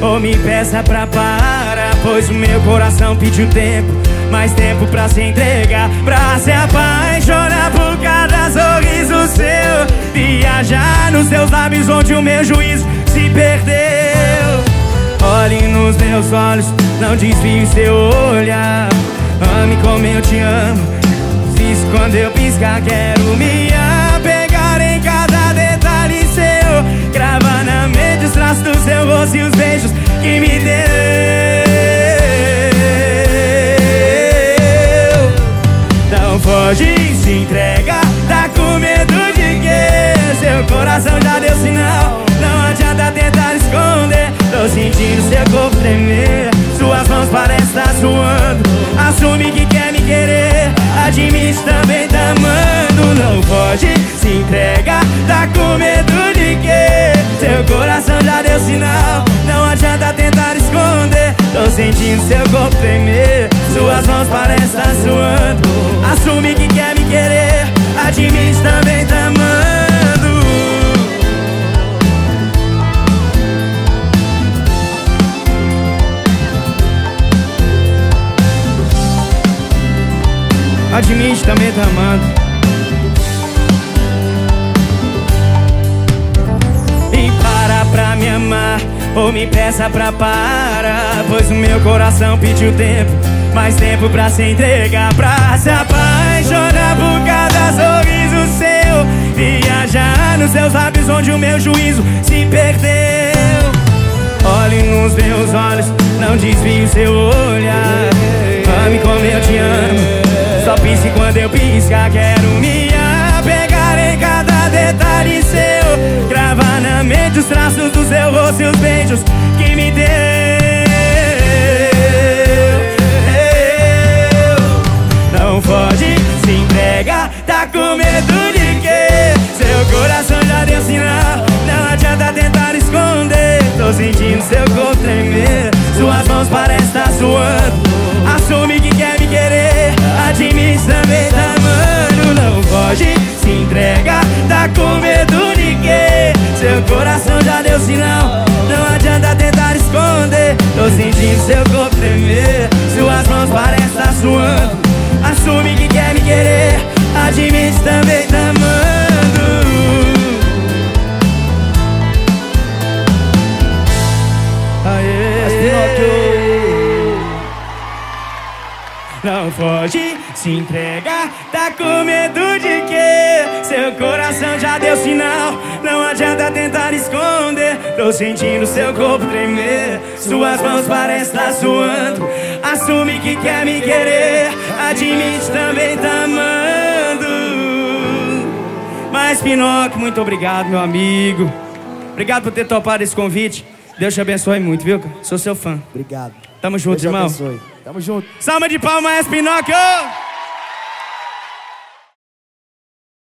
Ou me peça pra parar. Pois o meu coração pediu tempo Mais tempo pra se entregar Pra se apaixonar por cada sorriso seu. Viajar nos seus lábios onde o meu juízo se perdeu. Olhe nos meus olhos, não desvie seu olhar. Ame como eu te amo Isso quando eu piscar quero me apegar foge, se entrega, tá com medo de que Seu coração já deu sinal, não adianta tentar esconder. Tô sentindo seu corpo tremer, suas mãos parecem estar suando. Assume que quer me querer, admite também tá amando. Não foge, se entrega, tá com medo de que Seu coração já deu sinal, Tô sentindo seu corpo tremer, suas mãos parecem estar suando Assume que quer me querer, admite também tá amando Admite também tá amando E para pra me amar Ou me peça pra parar Pois o meu coração pediu tempo Mais tempo pra se entregar Pra se apaixonar por cada sorriso seu Viajar nos seus lábios onde o meu juízo se perdeu. Olhe nos meus olhos, não desvie o seu olhar. Ame como eu te amo só pise quando eu piscar Quero just sentindo seu corpo tremer. Suas mãos parecem estar suando Assume que quer me querer. Admite também tá amando Aê. Não foge, se entrega, tá com medo de quê? Seu coração já deu sinal, não adianta tentar esconder Tô sentindo seu corpo tremer, suas mãos parecem estar suando. Assume que quer me querer, admite também tá amando. Mas Pinóquio, muito obrigado meu amigo. Obrigado por ter topado esse convite. Deus te abençoe muito, viu? Sou seu fã. Obrigado. Tamo junto, Deus irmão. abençoe. Tamo junto. Salva de palmas, Pinóquio!